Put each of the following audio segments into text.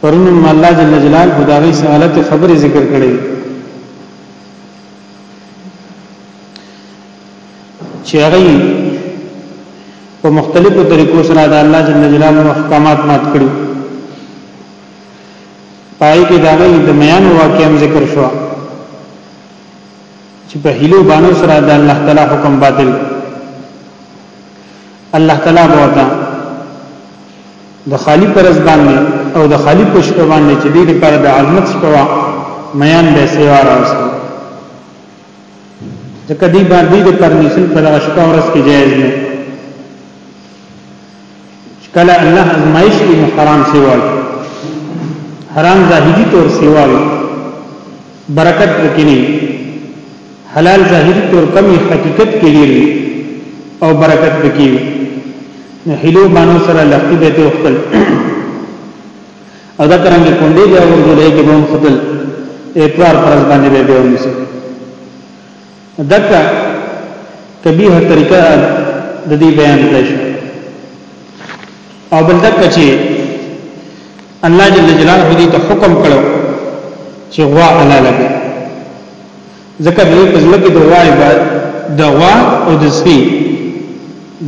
پرون هم الله جل جلاله دا غي سوالت خبره ذکر کړې چې هغه په مختلفو طریقو سره د الله جل جلاله احکامات مات کړو پای کې دا غي د میان واقعم ذکر شو چې په هلو باندې سره د الله تعالی حکم باطل الله تعالی ورته د خالی پرز باندې او د خالی پښپ باندې چې دې لپاره د عظمت شپوا میان به سیوا راوستي ځکه دې باندې د پرمیشن پر شپه ورځ کې جایز نه کله الله ازمایش کې حرام سیوا حرام ظاهری طور سیوا برکت پکې نه حلال ظاهري تور کمی حقیقت کې ډیر وي او برکت پکې وي نو هلو باندې سره لختي به ته وختل او دا ترنګ کونډې بیا ورغلې کې به هم خپل اتوار پرز باندې به به ونیسي دکه کبیه طریقه د دې بیان کړی شو او بل دکه چې الله جل جلاله دې ته حکم کړو چې غوا حلال ده ځکه دې په ځل کې د غوا عبادت د غوا او د سپي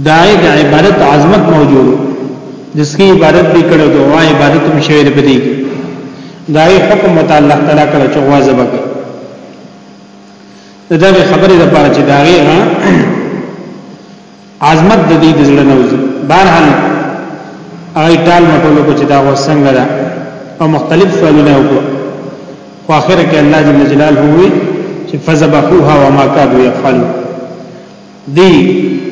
دای د عبادت عظمت موجود د سپي عبادت به کړو د غوا عبادت هم شوی دی په دې دای حکم تعالی تعالی کړو چې غوا زبکه د دغه خبرې لپاره چې دا غي عظمت د دې د زړه نه وځي بهرحال هغه ټال مټولو کو چې دا وسنګ ده او مختلف سوالونه وکړو خو اخر کې الله جل جلاله وی چې فذبحوها وما كادوا يفعلون دی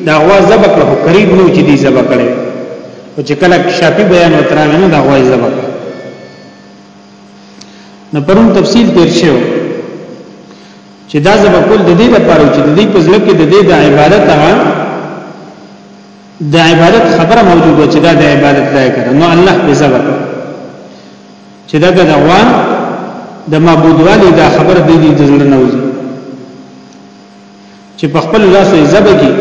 دا غوا ذبح کړو قریب نو چې دی ذبح کړي او چې کله شافی بیان وترانه دا غوا ذبح نو پرون تفصیل تیر شو چې دا زب کول د دې لپاره چې د دې په ځل کې د دې د عبادت هغه د عبادت خبره موجوده چې دا د عبادت ځای کړه نو الله به زب چې دا د غوان د معبود والی دا خبر د دې د ځل نه وځي چې په خپل لاس یې زب کې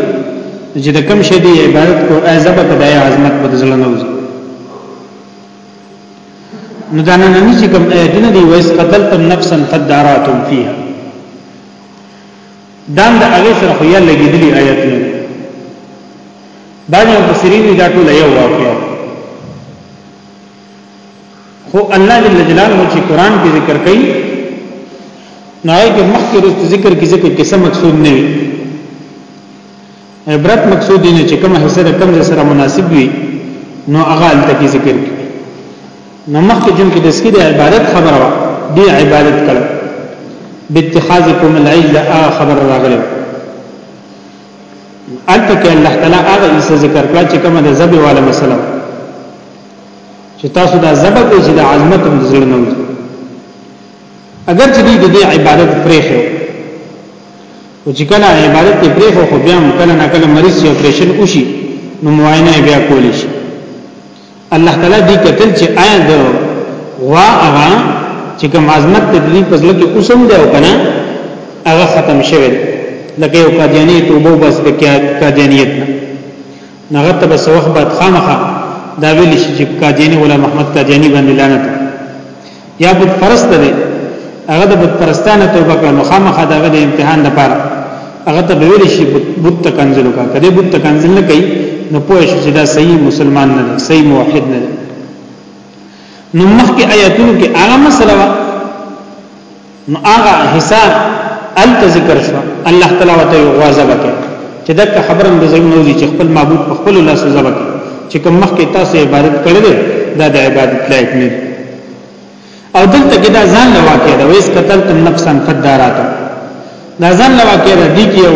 چې د کم شې دی عبادت کو ای زب په دای عظمت په ځل نه وځي نو دا نن چې کوم آیتونه دی وایس قتلتم نفسا فداراتم فیها دام د هغه سره خو یې لګیدلی آیت نه باندې مفسرین دا ټول یو واقعیا خو الله جل جلاله چې قران کې ذکر کړي نو هغه مخکې ذکر کې ذکر کې څه مقصود نه وي عبرت مقصود دی چې کومه حصہ د کوم سره مناسب وي نو هغه التکی ذکر کی نو مخکې جون کې د سکی د عبادت خبره وا دی عبادت کړه باتخاذکم العجل ا خبر راغله التکی الله تعالی هغه حصہ ذکر کړه چې کومه د ذبح والا مسله چې تاسو دا ذبح کوئ چې د عظمت هم ذل نه وي اگر چې دوی د دې عبادت پرېښو او چې کله عبادت یې پرېښو خو بیا هم کله نه کله مریض یې اپریشن وشي نو معاینه بیا کولی شي الله تعالی دې کتل چې آیا د غوا هغه چې کوم عظمت د دې په ځل کې اوسم دی او کنه هغه ختم شوی لکه یو قادیانی توبه بس د قادیانیت نه هغه ته بس وخت بعد خامخه دا ویل شي چې قادیانی ولا محمد قادیانی باندې لعنت یا بت پرست دی هغه د بت پرستانه توبه کړه نو خامخا دغه د امتحان لپاره هغه ته ویل شي بت ته کنزل وکړه کله بت ته کنزل نه کوي نو پوه شي چې دا صحیح مسلمان نه دی صحیح موحد نه دی نو مخکې آیاتونو کې هغه مسله نو هغه حصہ ال ذکر شو الله تعالی وته یو غوازه وکړه چې دا خبره د زموږ نوځي چې خپل معبود په خپل لاس زبک چې کوم مخ کې تاسو عبادت کړل دا د عبادت لایق نه او دلته کې دا ځان له واقع دا ویس قتل تم نفسا فدارات دا ځان له واقع دا دی کېو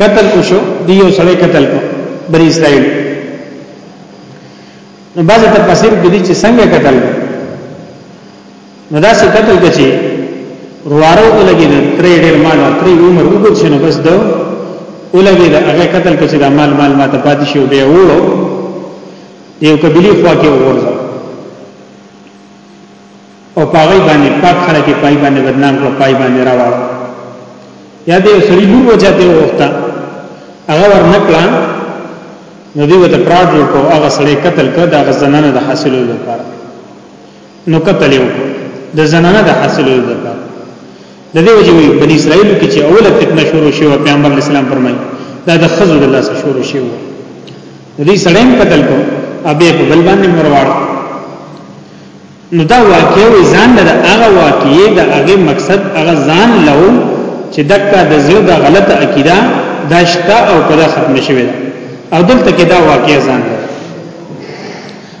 قتل کو شو دی یو سړی قتل کو بری اسرائیل نو بعضی تفسیر کې دي چې څنګه قتل کو نو دا څه قتل کچي روارو ته لګي د ترې ډېر مال او ترې عمر وګت شنو بس دو ولګي د هغه قتل کچي د مال مال ماته پاتې شو به وړو یو قبلي خوا کې ورځو او پاغي باندې پاک خلک پای باندې بدنام کړ پای باندې راوړ یا دې سړي لور وجاته وخته هغه ورنکړه نو دی وته پراډ کو هغه سړی قتل کړ دا غزنانه د حاصلولو لپاره نو قتل یو د زنانه د حاصلو لپاره د دې وجه وي بنی اسرائیل کې چې اوله فتنه شروع شو پیغمبر اسلام فرمایي دا د خزو د لاس شروع شو د دې سړیم قتل کو ابه په بل باندې مرواړ نو دا واقعي وي ځان د هغه واقعي د هغه مقصد هغه ځان لو چې دکا د زړه د غلطه عقیده دا شته او کدا ختم شوی او دلته کې دا واقعي ځان دی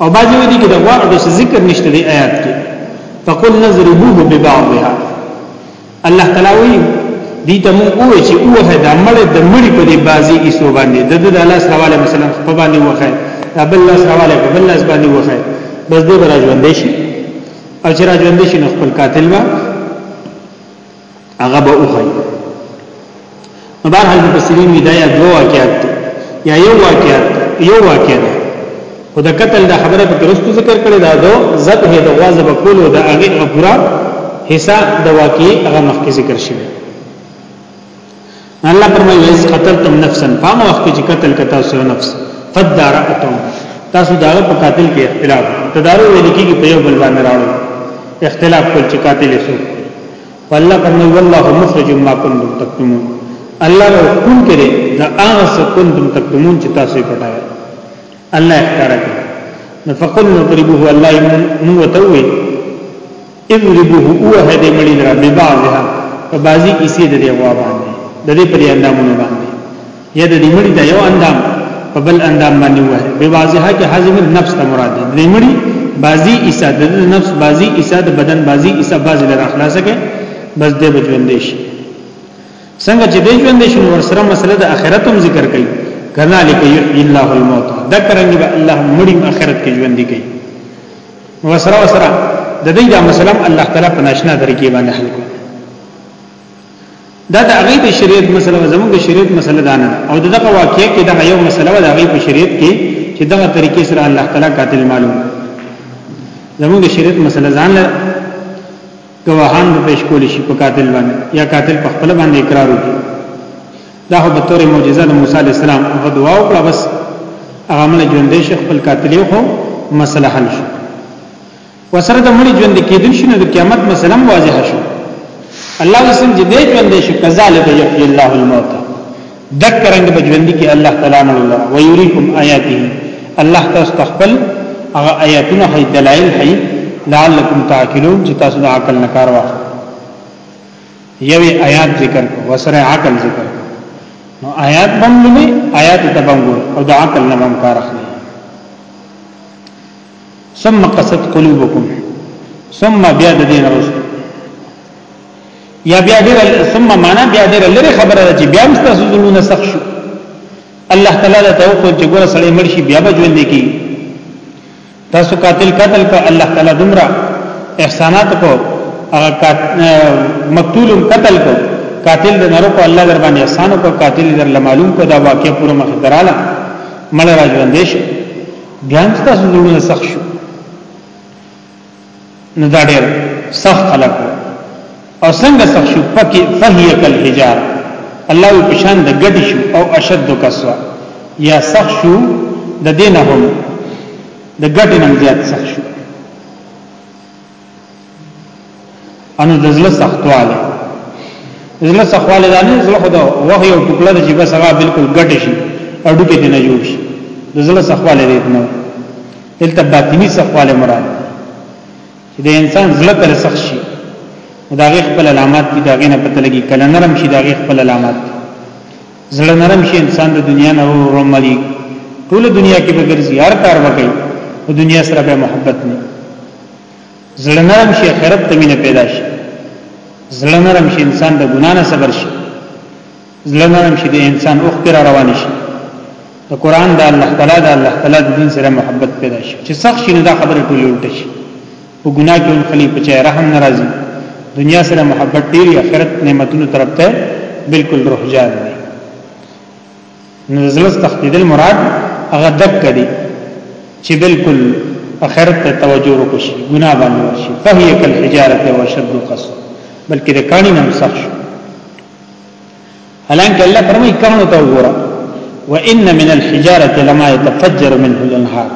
او باجی ودی کې د غواړو د ذکر نشته دی آیات کې فقل نضربوه ببعضها الله تعالی وی دي ته مو او چې اوه د مړ د مړي په دې بازي کې سو باندې د د الله سواله مثلا په باندې وخه بل الله سواله په بل الله باندې وخه بس دې راځوندې شي او چې راځوندې شي نو خپل قاتل وا هغه به وخی نو بهر حال مفسرین وی دا یا دو واقعات دی یا یو واقعات یو واقعات دی او د قتل د خبره په کرستو ذکر کړی دا دو ذبح د غواز په کولو د هغه غفرا حصہ د واقعي هغه مخکې ذکر شوی الله فرمایي وایس قتلتم نفسا فام وخت چې قتل کتا سو نفس قد دارتم تاسو دا په قاتل کې اختلاف تدارو ویل کېږي په یو بل باندې راوړل اختلاف کول چې قاتل سو والله فرمایي والله مخرج ما كنتم تكتمون الله رو کون کړي دا هغه څه كنتم تكتمون چې تاسو یې پټای الله اختیار کړ نفقل نضربه الله من وتوي اضربوه اوه دې مړی لرا ببعضها په بازی کیسې د دې غوا باندې د دې پرې اندامونه باندې یا د دې مړی ته یو اندام په بل اندام باندې وه ببعضها کې حازم نفس ته مراد دی دې مړی بازی ایسا د نفس بازی ایسا د بدن بازی ایسا بازی لرا خلاص کې بس دې بجوندې شي څنګه چې دې ژوندې شي ور سره مسله د آخرت هم ذکر کړي کذالک یحیی الله الموتى ذکرنګ به الله مړی آخرت کې ژوندې کوي وسره وسره د دې دا مسله الله تعالی په ناشنا طریقې باندې حل کړ دا د هغه د شریعت مسله زموږ د شریعت مسله ده نه او دغه واقعي کې دا یو مسله ده هغه په شریعت کې چې دغه طریقې سره الله تعالی قاتل معلوم زموږ د شریعت مسله ځان له گواهان په پیش کول شي په قاتل باندې یا قاتل په خپل باندې اقرار وکړي دا خو به تورې معجزه د موسی علی السلام هغه دعا وکړه بس هغه مړ ژوند شي خپل قاتل یو خو مسله حل شو وسره د مړ ژوند کېدل شنو د قیامت مسله واضح شو الله وسم چې دې ژوند شي کذالک یحیی الله الموت ذکرنګ به ژوند کې الله تعالی نه الله ویریکم آیاته الله تاسو تخپل هغه آیاتونه هي دلایل هي لعلکم تعقلون چې تاسو د عقل نه کار واخلئ یوې آیات ذکر کو وسره عقل ذکر کو نو آیات بم لوي آیات ته بم ګور او د عقل نه بم کار اخلي ثم قصد قلوبكم ثم بیا د دین رسول یا بیا ډیر ثم معنا بیا ډیر لري خبره ده چې بیا مستاسو زلون سخت شو الله تعالی ته وکړي چې ګوره سړی مرشي بیا به ژوند کی تاسو قاتل قتل کو الله تعالی دمرا احسانات کو هغه مقتول قتل کو قاتل د نرو کو الله در باندې احسان کو قاتل در معلوم کو دا واقع پوره مخ دراله مړ راځوندې شي بیا تاسو دونه سخت شو نو دا ډېر سخت خلک او څنګه سخت شو پکې فهیه کل حجار الله وی پشان د ګډ شو او اشد کسوا یا سخت شو د دینه هم د ګډ نم زیات سخت شو انو د زړه سختواله زړه سختواله دا نه زړه خدا وغه یو ټوکړه د جیبه سره بالکل ګډ شي اډو کې نه جوړ شي د زړه سختواله دې نه دلته باطنی سخواله مراد چې د انسان زړه تر سخت شي دا غي خپل علامات دي دا غي نه پته لګي کله نرم شي دا غي خپل علامات دي زړه نرم شي انسان د دنیا نه ورمړي ټول دنیا کې به ګرځي هر کار وکړي او دنیا سره به محبت نه زړه نرم شي خیرت تمینه پیدا شي زړه نرم شي انسان د ګنا نه صبر شي زړه نرم شي د انسان اوخ پر روان شي د قران د الله تعالی د الله تعالی د دین سره محبت پیدا شي چې سخت شي نو دا خبره ټول الټه شي او ګناه کې خلی په چا رحم ناراضي دنیا سره محبت ډیری آخرت نعمتونو طرف ته بالکل روح جان دی نو زلس تخدید المراد هغه دک کړي چې بالکل آخرت ته توجه وکړي ګناه باندې ورشي فهیه کل حجاره او شد قصد بلکې د کانی نم سخت حالانکه الله فرمایي کانو ته وګوره وان من الحجاره لما يتفجر منه الانهار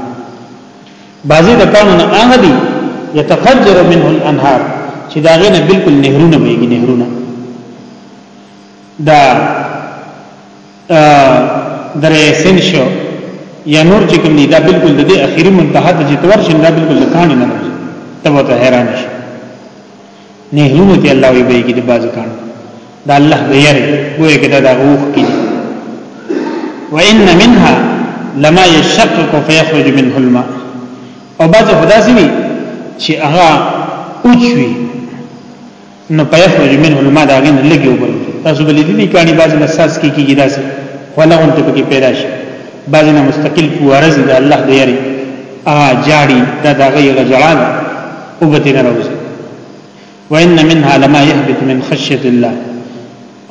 بعضی د کانو نه هغه دي يتفجر منه الانهار چې دا غنه بالکل نهرونه ويږي نهرونه دا درې سن شو یا نور چې کوم دي دا بالکل د دې اخیری منتها ته چې تور شین دا بالکل د کانو نه تبو ته حیران شي نهرونو ته الله وی بهږي د بازو کانو دا الله د یری ګوره کې دا اوخ کې وان منها لما يشقق فيخرج منه الماء او بعض خدا سوي چې هغه اوچوي نو پيخرج منه الماء دا غن لګي وبل تاسو بلې دي کانی بعض مساس کې کیږي داسې ولا اون ته کې پیدا شي بعض نه مستقل پوارز د الله د یری ا جاړي دا دغه غجړان او به تیر راوځي وان منها لما يهبط من خشيه الله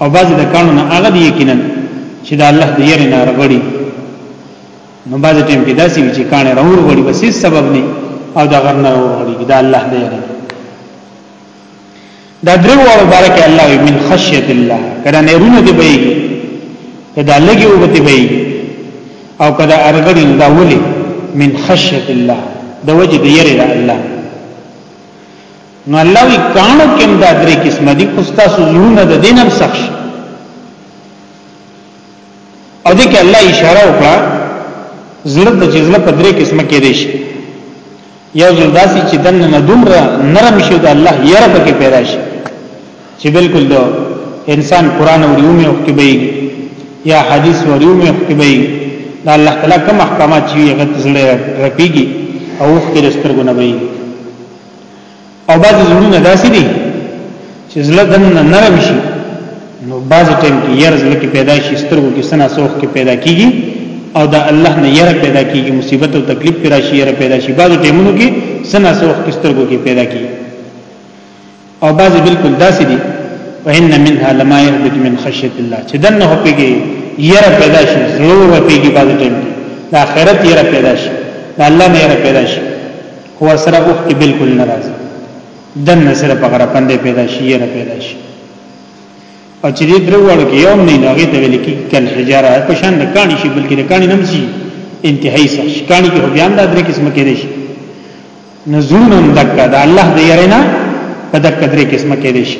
او بعض د کانو نه هغه دی یقینا چې د الله د یری نه رغړي نو بعض ټیم کې داسې وی چې کان راور غړي بس سبب نه او دا غرنه راور غړي دا الله دی یری دا درې وړو بارکه الله وی من خشیت الله کله نهرونه دی بهږي کله لګي او دی بهږي او کله ارګړي دا ولي من خشیت الله د وجه د یری د الله نو الله وی کانو کوم دا درې قسم دي خوستا سوزونه د دینم سخش او دې کې الله اشاره وکړه زړه د جزله په درې قسمه کې دي شي یو ځل داسې چې دنه نه دومره نرم شي د الله یره پکې پیدا شي چې بالکل دو انسان قران او ریومه او کتبه یا حدیث او ریومه او کتبه دا الله تعالی کوم احکامات چې هغه تزړه رپیږي او وخت رسترګونه وي او بعض زړونه داسې دي چې زړه دنه نرم شي نو بعض ټیم کې ير زړه کې پیدا شي سترګو کې سنا سوخ کې پیدا کیږي او دا الله نه ير پیدا کیږي مصیبت او تکلیف پر راشي ير پیدا شي بعض ټیمونو کې سنا سوخ کې سترګو کې پیدا کیږي او بعض بالکل داسې دي وان منها لما يهبط من خشيه الله چې دنه هپيږي ير پیدا شي زړه هپيږي بعض ټیم کې د اخرت ير پیدا شي د الله نه ير پیدا شي خو ورسره اوخکې بالکل نه راځي دنه سره په غره پندې پیدا شي یره پیدا شي او چې دې درو وړو کې یو نه نوغه ته ویل کی کل حجاره په شان د کانی شي بلکې د کانی نم شي انتهایی سخت شي کانی کې بیا هم د درې قسم کې دي شي نزول هم دک دا الله دې یرینا په دک درې قسم کې دي شي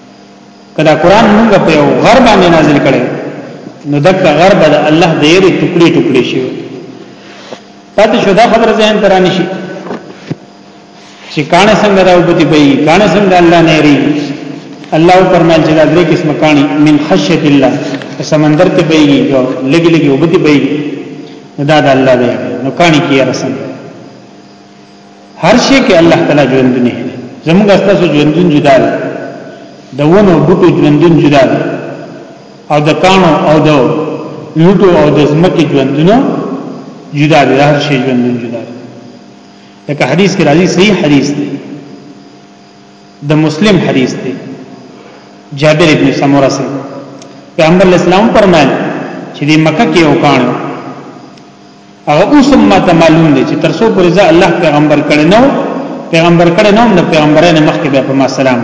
کله قران موږ په یو غر باندې نازل کړي نو دغه غر به الله د یری ټوکړي ټوکړي شي پاتې شو دا خبره ځین تر نه شي چې کانه څنګه راو بوتي به کانه څنګه الله نه ری الله فرمایل چې دا درې قسم کانی من خشیت الله سمندر ته بهږي او لګي لګي وبدي بهږي دا د الله دی نو کانی کیه رسنه هر شي کې الله تعالی ژوندونه زموږ تاسو ژوندون جدا ده د ونو بوټو ژوندون جدا ده او د کانو او د لوټو او د زمکه ژوندونه جدا ده هر شي ژوندون جدا ده لکه حدیث کې راځي صحیح حدیث دی د مسلم حدیث دی جابر ابن سموره سره پیغمبر اسلام فرمایل چې د مکه کې یو کانو هغه اوس هم ماته معلوم دي چې تر څو پورې ځا الله پیغمبر کړي نو پیغمبر کړي نو نو پیغمبرانو مخکې بیا په ما سلام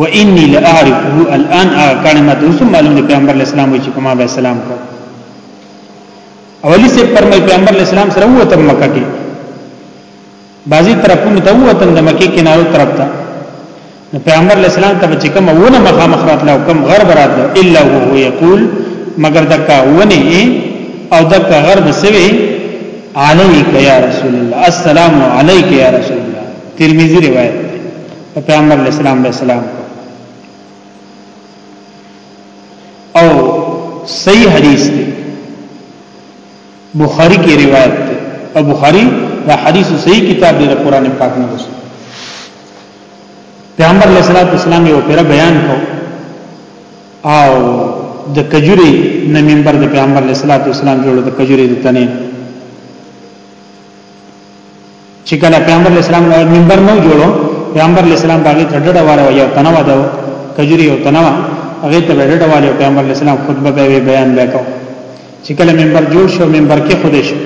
و انی لاعرفه الان کان ما ته اوس معلوم دي پیغمبر اسلام وی چې په ما به سلام کو اولی سے فرمای پیغمبر اسلام سره وته مکه کې بعضی طرفونو ته ووتل د مکه کنارو طرف ته نو پیغمبر علیہ السلام ته چې کوم ونه مخامخ راتلو کوم غرب راتلو الا هو یقول مگر دکا ونه او دکا غرب سوی علیک یا رسول الله السلام علیک یا رسول الله ترمذی روایت ده پیغمبر علیہ السلام علیہ السلام او صحیح حدیث دی بخاری کې روایت دی او بخاری دا حدیث صحیح کتاب دی د قران پاک نه وسو پیغمبر علیه الصلاۃ والسلام یو پیر بیان کو او د کجوري نه منبر د پیغمبر علیه الصلاۃ والسلام جوړ د کجوري د تنه چې کله پیغمبر اسلام له منبر نو جوړو پیغمبر اسلام باندې ډډه واره یو تنوا ده کجوري یو تنوا هغه ته ډډه واره پیغمبر اسلام خطبه به بیان وکاو چې کله منبر جوړ شو منبر کې خوده شو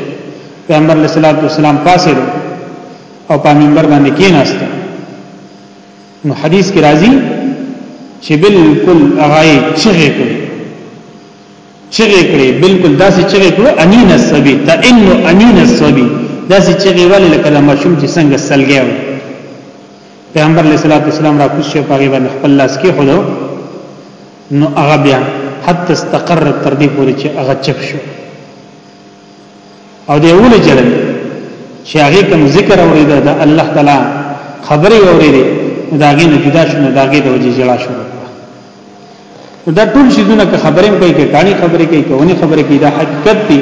پیغمبر اسلام والسلام پاسه او په منبر باندې کېناست نو حدیث کې راځي چې بالکل هغه چغې کوي چغې کړې بالکل داسې چغې کړو انین الصبی تئن انین الصبی داسې چغې ولې لکه د ماشوم چې څنګه سلګي و پیغمبر علیه الصلاۃ والسلام را کوشش په غیبه خپل لاس کې خلو نو هغه بیا حتی استقر تر دې پورې چې هغه چپ شو او دی ولې جړل چې هغه کوم ذکر اوریدا د الله تعالی خبري اوریدي داګه نه جدا شنه داګه د وجه جلا شنه دا ټول شیزونه که خبرې کوي کې کانی خبرې کوي کې ونی خبرې کوي دا حقیقت دی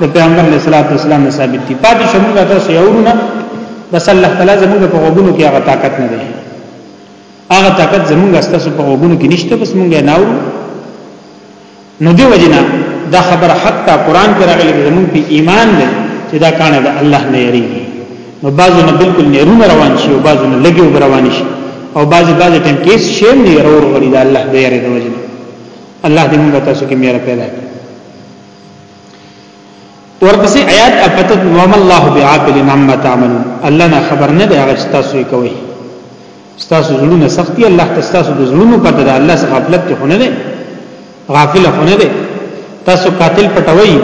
د پیغمبر علیه الصلاۃ والسلام نه ثابت دي پاتې شمول تاسو یورونه بس الله تعالی زموږ په غوګونو کې هغه طاقت نه دی هغه طاقت زموږ استاسو په غوګونو کې نشته بس موږ نه اورو نو دی وجنا دا خبره حتی قران کې راغلي د زمون په ایمان دی چې دا کانه د الله نه یریږي نو بعضو نه بالکل نیرونه روان شي او بعضو نه لګي او روان شي او بعضی بعضی ټیم کې شیم نه رور غړي د الله د یری د وجنه الله دې موږ تاسو کې میرا پیدا کړي ورپسې آیات افتت وما الله بعاقل عما تعملون الله نه خبر نه دی هغه تاسو کوي ستاسو زړونه سختي الله تاسو د زړونو پته ده الله څخه غفلت کې خونه ده غافل خونه ده تاسو قاتل پټوي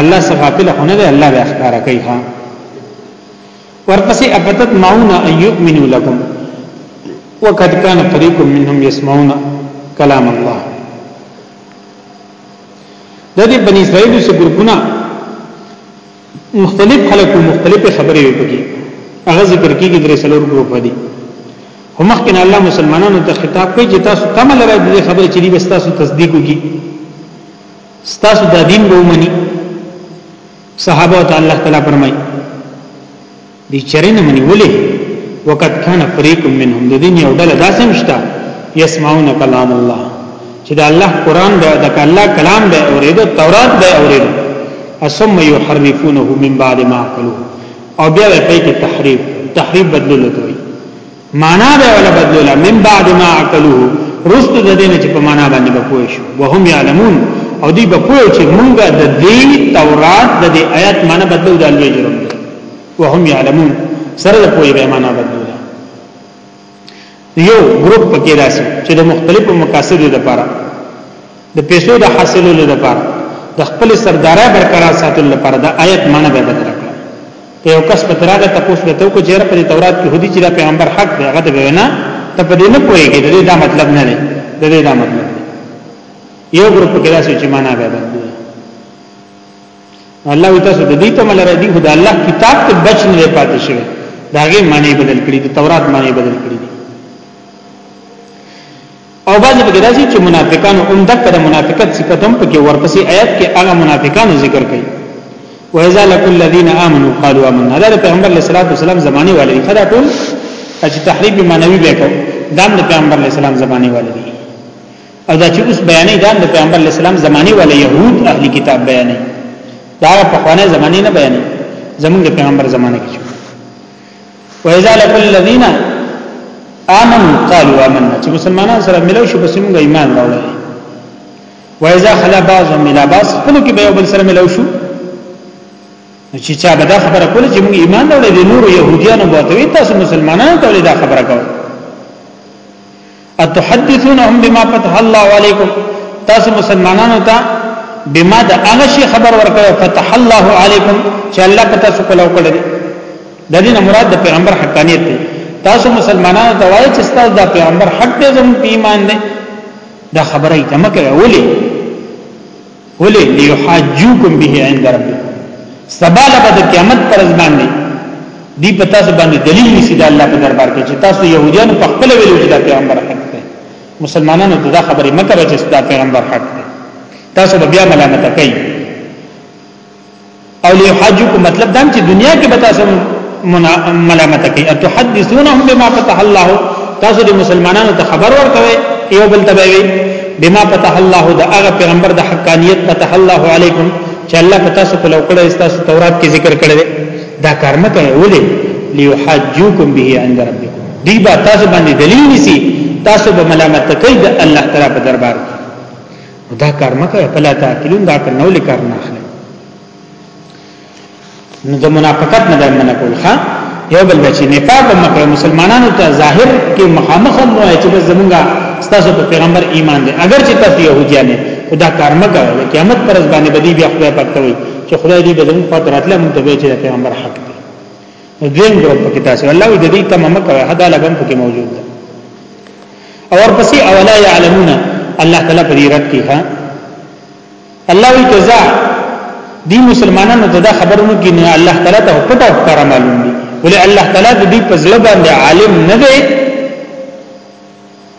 الله څخه غافل خونه ده الله به اخکار کوي ها ورپسې ابتت ماونا ايؤمنو لكم وقد كان فريق منهم يسمعون كلام الله د دې بنی اسرائیل سره ګروپونه مختلف خلک مختلفه خبرې وي پکې هغه ذکر کیږي درې څلور ګروپ دي هم مخکې الله مسلمانانو ته خطاب کوي چې تاسو تمل را دي خبرې چې دي بس تاسو تصدیق وکړي تاسو د دین به ومني صحابه تعالی تعالی فرمایي دی چرې نه مني ولې وقد كان فريق منهم د دین یو ډله داسې مشته يسمعون كلام الله چې د الله قران به د الله کلام به اورېدو تورات به اورېدو ثم يحرفونه من بعد ما عقلوا او بیا په کې تحریف تحریف بدلول کوي معنا به ولا بدلولا من بعد ما عقلوه رستو د دینه چې په معنا باندې بپوي شو وهم يعلمون او دی بپوي چې مونږه د دې تورات د دې آیات معنا بدلو د لوی جرم وهم يعلمون سره د پوي به معنا بدلولا یو ګروپ پکې راشي چې د مختلفو مقاصدو لپاره د پیسو د حاصلولو لپاره د خپل سردارای برقرار ساتلو لپاره د آیت معنی به بدل کړ ته یو کس په تراغه تاسو به تو کو چیرې په تورات کې هدي چې د پیغمبر حق دی هغه به نه ته په دې نه پوهیږي د دې دا مطلب نه دی د دې دا مطلب یو ګروپ کې راځي چې معنی به بدل الله وی تاسو د دې ته مل راځي خدای الله کتاب ته بچ نه پاتې شوی داغه معنی بدل کړی د تورات معنی بدل کړی او بعضی پکې راځي چې منافقانو هم دغه د منافقت صفت هم پکې ورپسې آیات کې هغه منافقانو ذکر کړي و اذا لكل الذين امنوا قالوا آمنا دا پیغمبر علیه الصلاۃ والسلام زمانه والے خدا ټول چې تحریف معنوي به کو دا د پیغمبر علیه السلام زمانه والے دي او دا چې اوس بیانې دا د پیغمبر علیه السلام زمانه والے يهود اهلي کتاب بیانې دا په خوانه زمانه نه بیانې زمونږ پیغمبر زمانه کې واذا لك الذين امنوا قالوا آمنا چې مسلمانان سره ملو شو پس موږ ایمان راوړل واذا خلا بعضهم الى بعض خپل کې به یو بل سره ملو شو چې چا به دا خبره کوله چې موږ ایمان راوړل دي نور يهوديانو بوتوي تاسو مسلمانانو ته دا خبره کوله اتحدثونهم بما فتح الله علیکم تاسو مسلمانانو ته بما د هغه شی خبر ورکړو فتح الله علیکم چې الله په تاسو کولو کړی د دې نه مراد د پیغمبر حقانیت دی تاسو مسلمانانو ته وایي چې تاسو د پیغمبر حق دې زموږ ایمان دی دا خبره یې تمکه ولې ولی لیحاجوکم به عند ربکم سبا له د قیامت پر ځبان دی دی په تاسو باندې دلیل نسی د الله په دربار کې چې تاسو يهوديان په خپل ویلو چې دا پیغمبر حق دی مسلمانانو ته دا خبرې مکه چې دا پیغمبر حق دی تاسو بیا ملامت کوي او ليحاجوکم مطلب دا چې دنیا کې به تاسو ملامت کوي اتحدثونهم بما فتح الله تاسو د مسلمانانو ته خبر ورکوي یو بل تبوي بما فتح الله دا هغه پیغمبر د حقانیت فتح الله علیکم چې الله په تاسو په لوکړه تاسو تورات کې ذکر کړی دا کار نه کوي ولې ليحاجوکم به عند ربکم دی با تاسو باندې دلیل نسی تاسو به ملامت کوي د الله تعالی په دربار کې دا کار مکه په لا تعقلون دا کار نو لیکار نه اخلي نو د منافقت نه باندې نه کول ښا یو بل بچی نفاق مکه مسلمانانو ته ظاهر کې مخامخ هم وایي چې زمونږه ستاسو په پیغمبر ایمان دی اگر چې تاسو يهوديان نه خدا کار مکه د قیامت پر ځبانه بدی بیا خدای پکته وي چې خدای دې بدون پاتراتله مونږ ته به چې پیغمبر حق دی دویم ګروپ پکې تاسو الله وی د دې تمه مکه حدا لګم پکې موجود ده او ورپسې اولا يعلمون الله تعالی په دې رد کې ها الله وی جزاء دي مسلمانانو ته دا خبرونه کې نه الله تعالی ته پټه کار معلوم دي ولې الله تعالی دې په ځل باندې عالم نه دی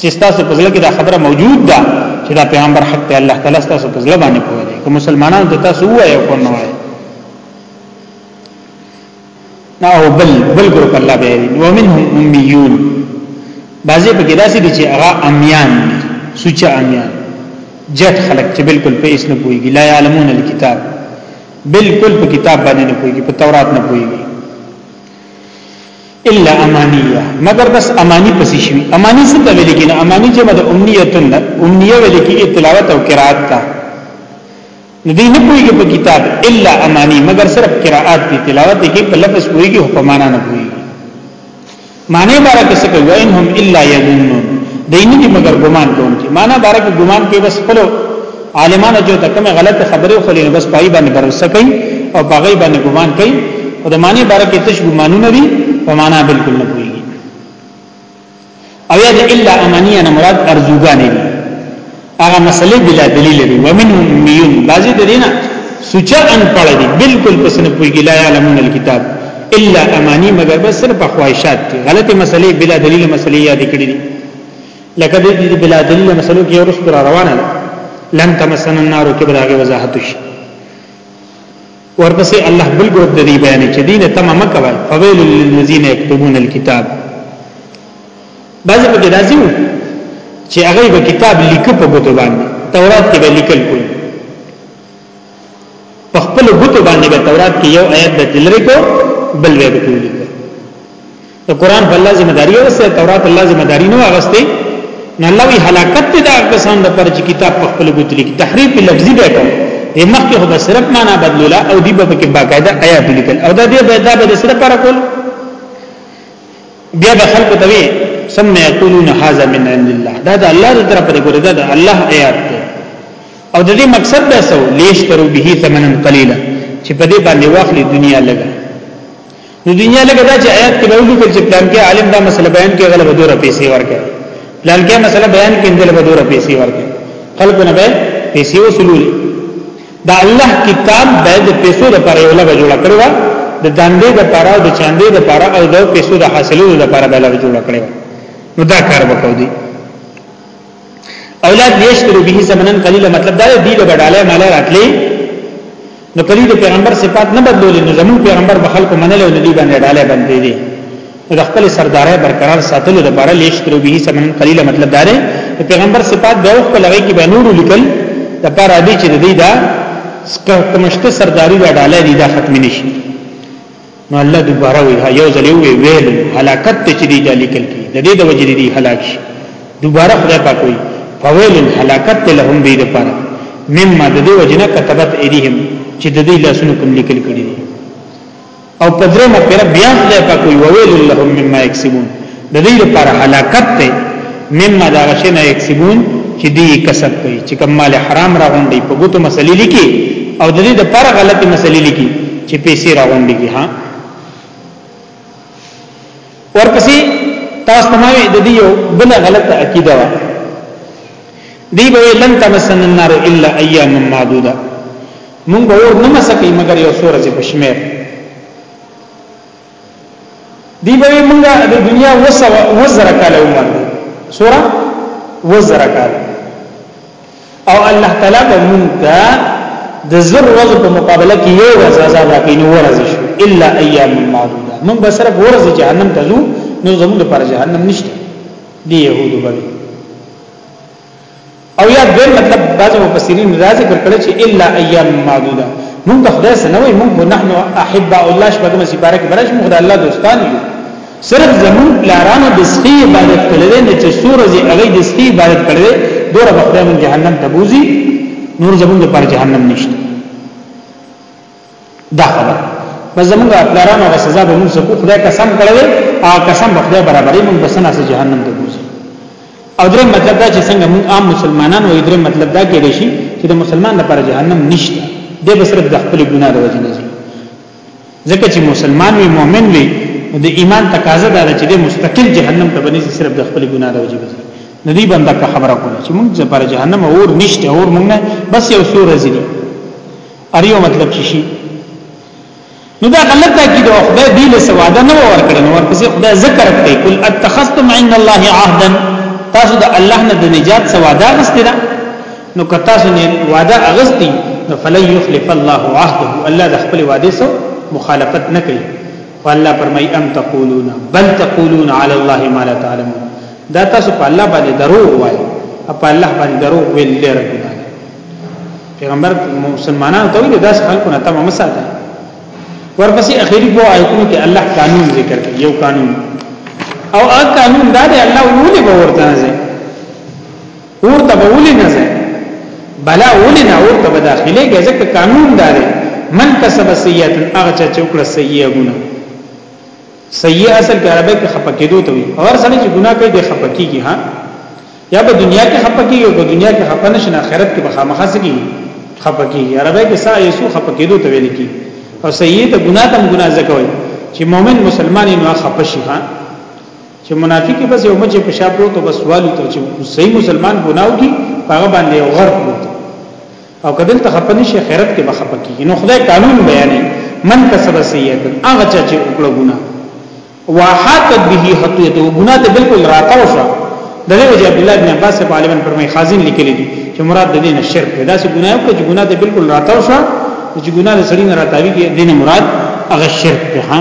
چې تاسو په ځل کې دا خبره موجود ده چې دا پیغمبر حق ته الله تعالی تاسو په ځل باندې کوی دی که مسلمانانو ته تاسو وایو کو نه وایو او بل بل ګروپ الله به دی ومنهم امیون بعضی په کې داسې دي چې هغه امیان سوچا امیان جت خلق چې بالکل په اسلام پويږي لا علمون الكتاب بالکل په کتاب باندې نه پويږي په تورات نه پويږي الا امانیه مگر بس امانی پسې شوی امانی څه ته ویل کېږي امانی چې مده امنیتن امنیه ویل کېږي تلاوت او قرائت ته ندی نه پويږي په کتاب الا امانی مگر صرف قرائت دی تلاوت کې په لفظ پويږي او په معنا نه پويږي معنی بارا کې څه کوي انهم الا يظنون دین دي مگر ګمان کوونکي معنا بارا کې ګمان کوي بس خپل عالمانو جو ته کومه غلطه خبره خو لینو بس پای باندې برسه کوي او باغی باندې ګمان کوي او د معنی باره کې تش ګمانونه دي په معنا بالکل نه پوهیږي او یا الا امانیه نه مراد ارزوګانې دي هغه مسلې بلا دلیل دي ومنهم میون بعضی د دینه سوچا ان پړه دي بالکل پس نه پوهیږي لا علمون الكتاب الا امانی مگر بس صرف خواہشات دي غلطه مسلې بلا دلیل مسلې یاد کړې دي لکه د دې بلا دلیل مسلو کې اورس پر روانه ده لن تمسن النار کې بلاغه وضاحت شي ورپسې الله بل ګروپ د دې بیان چې دین تمام کوي فویل للذین یكتبون الكتاب بعضی په کې راځي چې هغه به کتاب لیک په بوته باندې تورات کې به لیکل کوي په خپل بوته باندې به تورات کې یو آیت د تلری کو بل وی به کوي د قران په الله ذمہ داری واغسته تورات الله ذمہ داری نه واغسته نه الله وی هلاکت ته دا کسان د پر چې کتاب په خپل ګوت لیک تحریف لفظي به کوم یې مخکې خو به صرف معنا بدلولا او دی به کې باقاعده آیات لیکل او دا دې به دا به صرف پر کول بیا به خلق ته وی ثم یقولون هذا من عند الله دا د الله تر طرفه دی ګوره دا د الله آیات دی او د دې مقصد دا سو لیش ترو به ثمنن قلیلا چې په دې باندې واخلي دنیا لګا د دنیا لګه دا چې آیات کې ویلو کې چې پلان کې عالم دا مسله بیان کې غلبه دوره پیسې ورکړي پلان کې مسله بیان کې اندل به دوره پیسې ورکړي خلکو نه به پیسې وصولول دا الله کتاب به د پیسو لپاره یو لګه جوړ کړو د داندې لپاره او د چاندې لپاره او د پیسو د حاصلولو لپاره به لګه جوړ کړو نو دا کار وکړو دي اولاد یشترو به زمنن قلیل مطلب دا دی د بډاله مال راتلی نو پری د پیغمبر صفات نه بدلول نو زمون پیغمبر به خلکو منل او ندی باندې ډاله باندې دي د خپل سردارې برقرار ساتلو لپاره لیشترو به زمنن قلیل مطلب دا دی د پیغمبر صفات به وخت لغی کې به نور لیکل د پاره دی چې د دې دا سکه کمشته سرداری دا ډاله دي دا ختم نشي نو الله دوباره وی یو ځل وی ویل هلاکت ته چې دی د لیکل کی د دې د وجې دی هلاک شي دوباره خدای پاک وی فویل هلاکت لهم دی د پاره مما د دې وجنه كتبت ايديهم چې د دې لاسونو کوم لیکل کړي او پدرمه پر بیا خدای پاک وی ویل لهم مما یکسبون د دې لپاره هلاکت ته مما دا غشنه یکسبون چې دی کسب کوي چې کوم مال حرام راغونډي په ګوتو مسلې لیکي او د دې لپاره غلطي مسلې لیکي چې پیسې راغونډي کی ها ورپسې تاسو تمامه د دې یو بل غلطه عقیده و دی به لن تمسن النار الا ایاما معدوده مونږ به ور نه مسکې مګر یو سورې په شمیر دی به موږ د دنیا وسو وزر کاله عمر سورہ وزر کاله او الله تعالی به موږ ته د زر ورځ په مقابله کې یو ورځ عذاب راکې نو ورځ شو الا ایام معدوده موږ به صرف ورځ جهنم ته ځو نو زموږ پر جهنم نشته دی يهودو باندې او یا دوی مطلب بعض مفسرین دا ذکر کړی چې الا ایام معدوده مونږ ته خدای سنوي مونږ نحن احباء الله شپږم سپاره کې برش مونږ د الله دوستان یو صرف زمون پلارانو د سخی عبادت کړل نه چې سورې هغه د سخی عبادت کړل دوره وخت مونږ جهنم ته بوزي نور زمون د پر جهنم نشته دا خبر بس زمونږ پلارانو غا سزا به موږ سکو خدای قسم کړو او قسم به خدای برابرې موږ بس نه جهنم ته ګوزي او درې مطلب دا چې څنګه موږ عام مسلمانان وې درې مطلب دا کې شي چې د مسلمان لپاره جهنم نشته د به صرف د خپل ګناه د وجې نه ځکه چې مسلمان وي مؤمن وي د ایمان تقاضا دا چې د مستقل جهنم ته بنې صرف د خپل ګناه د وجې بځي ندی بنده کا خبره کوله چې موږ لپاره جهنم اور نشته اور موږ نه بس یو سور ځي ار یو مطلب چې شي نو دا غلط عقیده او خدای دی له سواده نه ورکړي نو ورپسې خدای ذکر کوي قل اتخذتم عند الله عهدا تاسو د الله نه د نجات سواده غستې ده نو که تاسو نه وعده اغستې نو فلن يخلف الله عهده الله د خپل وعده سره مخالفت نه کوي والله فرمای ام تقولون بل تقولون على الله ما لا تعلمون دا تاسو په الله باندې درو وایي په الله باندې درو ویل لري پیغمبر مسلمانانو ته ویل داس خلکو نه تمه مساته ورپسې اخیری دوه آیتونو کې الله قانون ذکر کړ یو قانون او هغه قانون دا دی الله ولې به ورته نه ځي ورته به ولې نه ځي بلا ولې نه ورته به داخلي کې ځکه قانون دا دی من کسب سیئات هغه چې وکړه سیئه ګونه سیئه اصل کې عربی کې خپکېدو ته وي اور سره چې ګناه کوي د خپکیږي ها یا په دنیا کې خپکی او په دنیا کې خپنه شنه آخرت کې بخامخه سګي خپکی عربی کې سا یسو خپکی دوه ویل کی او سید ګناه تم ګناه زکوي چې مؤمن مسلمان نه خپشي ها چې منافق بس یو مچ په شاپ ورته بس والي ته چې صحیح مسلمان ګناو کی هغه باندې یو غرق وته او کدل ته خپنه شي آخرت کې بخپکی نو خدای قانون بیانې من کسب سیئه هغه چې وکړه ګناه واحاتت به خطیته ګناه ته بالکل راتاو شو د دې وجه عبد الله بن عباس په عالمن پر مې خازن لیکلي دي چې مراد د دې نه شرک دا چې ګناه او چې ګناه ته بالکل راتاو شو چې ګناه د سړي نه راتاوي کې دینه مراد هغه شرک ته ها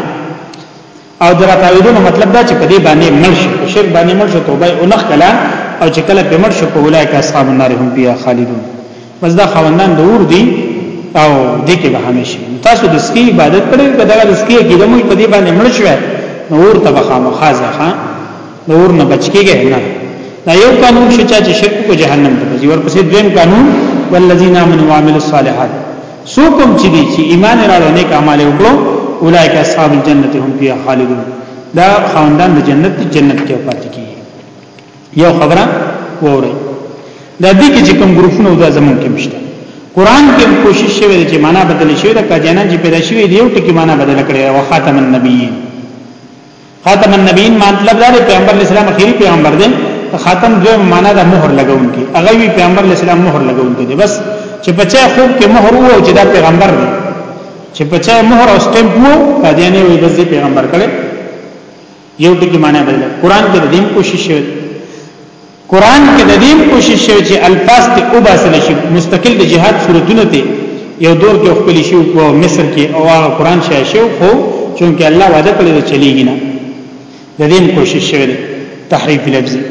او د راتاویدو نه مطلب دا چې په دې باندې مړ شي شرک باندې مړ شي توبه او نخ کلا او چې کله په مړ شي په ولای کې اصحاب النار هم بیا خالدون بس دا خوندان د اور دي او دې کې به همیشه تاسو د سکی عبادت کړئ کدا د سکی عقیده مو په دې باندې مړ شوه نو اور ته بخا مخازه ها نو اور نه بچ کېږي نه دا یو قانون شي چې شرک کو جهنم ته ځي ورپسې دویم قانون والذین آمنوا وعملوا الصالحات سو کوم چې دي چې ایمان راړو نیک اعمال وکړو اولایک اصحاب الجنه هم فیها خالدون دا خوندان د جنت جنت کې پاتې کیږي یو خبره ووري دا دي کې چې کوم ګروپونه دا زمونږ کې مشته قران کې کوشش شوی چې معنا بدل شي دا کاجانان چې پیدا شوی دی یو ټکی معنا بدل کړي او خاتم النبیین خاتم النبیین مطلب دا دی پیغمبر اسلام اخیری پیغمبر دی خاتم دوی معنا دا مهر لګون کی هغه وی پیغمبر اسلام مهر لګون کی بس چې بچا خوب کې مهر وو چې دا پیغمبر دی چې بچا مهر او سټمپ وو کاجانې وی بس پیغمبر کړي یو ټکی معنی بدل قران کې د دې کوشش شوی قران کې د دې کوشش شوی چې الفاظ ته او باسل شي مستقل د جهاد صورتونه ته یو دور کې خپل شي او مصر کې او هغه قران شای شو خو چونکه الله وعده کړی چې چلیږي نه د دې کوشش شوی تحریف لفظي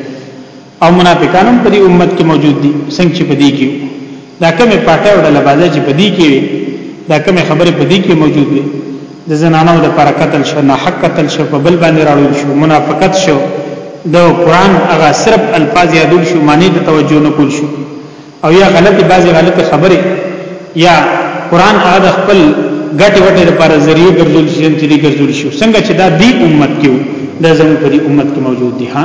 او منافقان هم په دې امت کې موجود دي څنګه چې په دې کې دا کومه پټه او ډله بازه چې په دې کې وي دا کومه خبره په دې کې موجود وي د زنانو د پر قتل شو نه حق قتل شو په بل باندې راوړل شو منافقت شو د قران هغه صرف الفاظ یادول شو معنی ته توجه نه کول شو او یا غلطي بعضي غلطه خبره یا قران هغه خپل ګټه وټه لپاره ذریعہ ګرځول شي چې ګرځول شي څنګه چې دا دی امت کې دا زموږ په امت کې موجود دي ها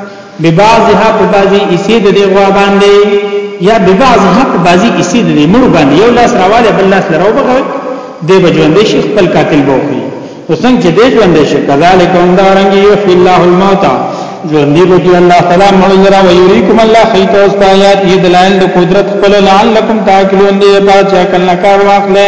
ببعضها په بعضی اسی د دی غوا باندې یا ببعضها په بعضی اسی د دی مړ باندې یو لاس راواله بل لاس لراو بغوي دی بجوند شي خپل قاتل بوخي وسنګ چې دی ژوند شي کذالک هم دا رنګ یو فی الله الموت ژوند دی بجو الله تعالی مړ لرا و یریکم الله خیت او استایات دې دلایل د قدرت خپل لعلکم تاکلون دی پاتہ کله کار واخله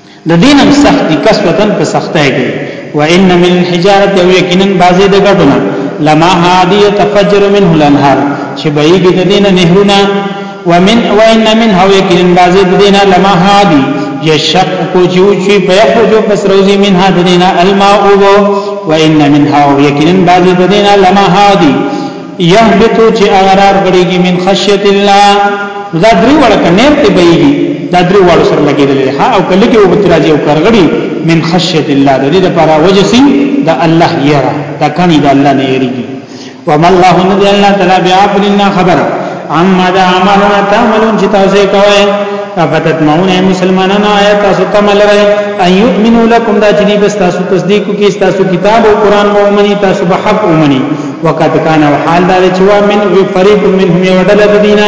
د دینم سخت دي کسوتن په سختای کې وان من الحجاره او یقینا بعضی د غټونه لما هادی تفجر منه الانهار چې بهیږي د دینه نهرونه ومن وان من هو یقینا بعضی د دینه لما هادی یشق کو جو چې بهخرجو پس روزي من هاد دینه الماء وان من هو یقینا بعضی د دینه لما هادی یهبتو چې هغه را غړيږي من خشیت الله دا درې وړه کنیر ته بېږي دا درې وړه سره لګېدل ها او کله کې وبت راځي او کرغړي من خشیت الله د دې لپاره وجه سي دا الله یرا دا کانی دا الله نه یریږي وما الله ان الله تعالی بیا بلنا خبر اما دا عملنا تعملون چې تاسو کوی افتت معون اے مسلمانان آیا تاسو تمل رہے ان یؤمنو لکم دا چنی بس تاسو تصدیقو کی تاسو کتاب و قرآن و امنی تاسو بحق امنی وقد كان وحال دار چې وا من فريق منهم يودل الذين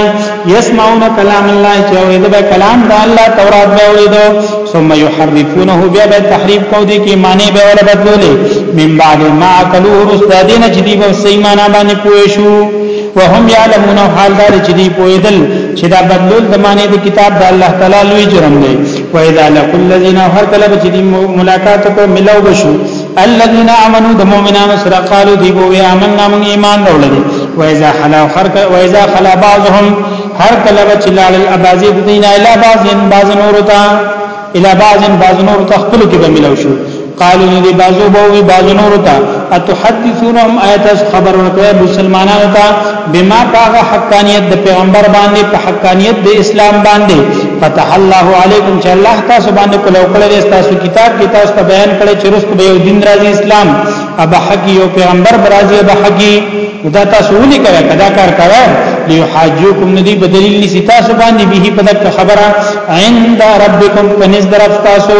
يسمعون كلام الله چې اورېدل کلام د الله تورات به اورېدو ثم يحرفونه بیا به تحریف کو دي کې معنی به ولا بدلولې من بعد ما عقلوا رسدين چې دی به صحیح معنا باندې پوه شو وهم يعلمون حال دار چې دی پوهېدل چې دا بدلول د معنی د کتاب د الله تعالی لوی جرم دی واذا لقل الذين هر کله چې ملاقات کو ملو بشو الذين امنوا د مؤمنانو سره قالو دی بو آمنا من ایمان راولل و اذا خلا خرق و اذا خلا بعضهم هر کله چې لال الابازی د دین اله بعضن بعض نور تا اله بعضن بعض نور تا خپل کې به ملو شو قالو دی بعضو بو بعض نور تا اتحدثونهم ایت خبر ورکړه مسلمانانو ته بما پاغه حقانیت د پیغمبر باندې په حقانیت د اسلام باندې فتح الله علیکم چې الله تاسو باندې کولو کړی تاسو کتاب کې تاسو ته بیان کړی چې رسو به یو دین راځي اسلام ابا حق یو پیغمبر برازي ابا حقي دا تاسو ولي کوي کدا کار کوي ليحاجوکم ندی بدلیل نسی تاسو باندې به په دغه خبره عند ربکم پنځ درف تاسو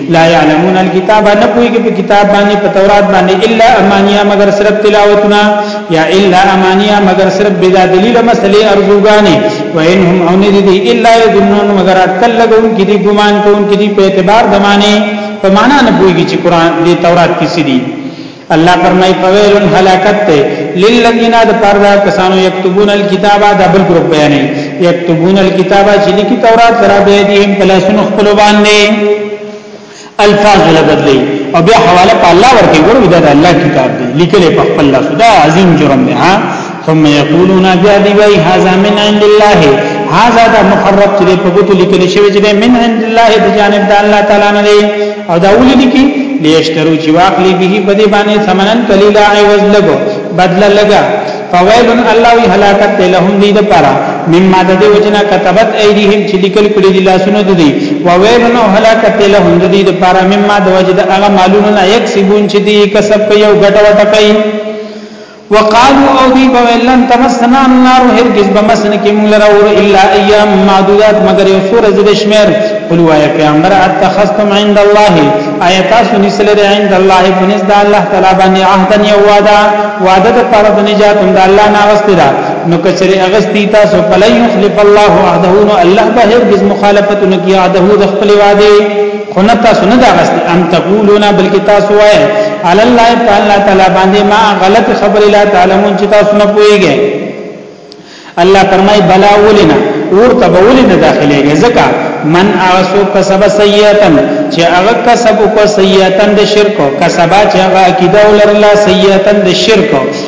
لا يعلمون الكتاب نه پويږي په کتاب باندې په تورات باندې الا امانيا مگر صرف تلاوتنا یا الا امانيا مگر صرف بلا دلیل مسلې ارزوګانې وانهم او نه دي الا يظنون مگر اکل لګون کې دي ګمان کوون کې دي په اعتبار دمانه په معنا نه پويږي چې قران دې تورات کې سړي الله فرمای په ویلن هلاکت ته للذین د پردا کسانو یكتبون الكتاب دا بل ګروپ بیانې یكتبون الكتاب چې لیکي تورات سره به دې پلاسون خپل باندې الفاظ له بدلی او بیا حواله په الله ورته ګورو دا د الله کتاب دی لیکل په خپل لاس دا عظیم جرم دی ها ثم یقولون بیا دی وای هاذا من عند الله هاذا دا محرف چې په ګوتو لیکل شوی چې من عند الله د جانب د الله تعالی نه دی او دا ولې لیکي لیشترو چې واقلی به په دې باندې ثمنن قلیلا عوض لګو بدل لګا فویل الله وی هلاکت لهم دی د پاره مما د دې وجنا كتبت ايديهم چې لیکل کړي دي لاسونه د دې او ویل نو هلاکت له هند دي د پاره مما د وجد هغه مالونه نه یک سیبون چې دي کسب په یو غټه وټه کوي وقالو او دی بویل لن تمسنا النار هرگز بمسن کی مونږ لره اور الا ایام معدودات مگر یو سور زد شمیر قل وای پیغمبر اتخذتم عند الله ایت سنی سل عند الله فنز د الله تعالی باندې عهدا یو وعده وعده د پاره د نجات د الله نه واستدا نو کچری اغستی تاسو فلن یخلف الله عهده نو الله به هرگز مخالفت نکیا عهده د خپل وعده خو نه تاسو نه دا غست ان تقولون بلکې تاسو وایي علی الله تعالی تعالی باندې ما غلط خبر لا تعلمون چې تاسو نه پوهیږئ الله فرمای بلا ولنا اور ته ولنا داخليږي ځکه من اوسو کسب سیئتن چې هغه کسب کو سیئتن د شرک کسبا چې هغه عقیده ولرله سیئتن د شرک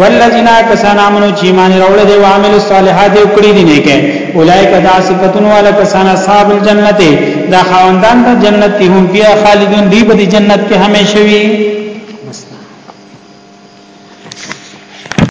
والذین کسان امنو چې ایمان راوړل دي او عمل الصالحات یې کړی دي نه کې اولایک دا صفاتون والا کسان اصحاب الجنت دا خواندان د جنت ته هم بیا خالدون دی په جنت کې همیشه وي